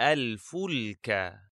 الفلك.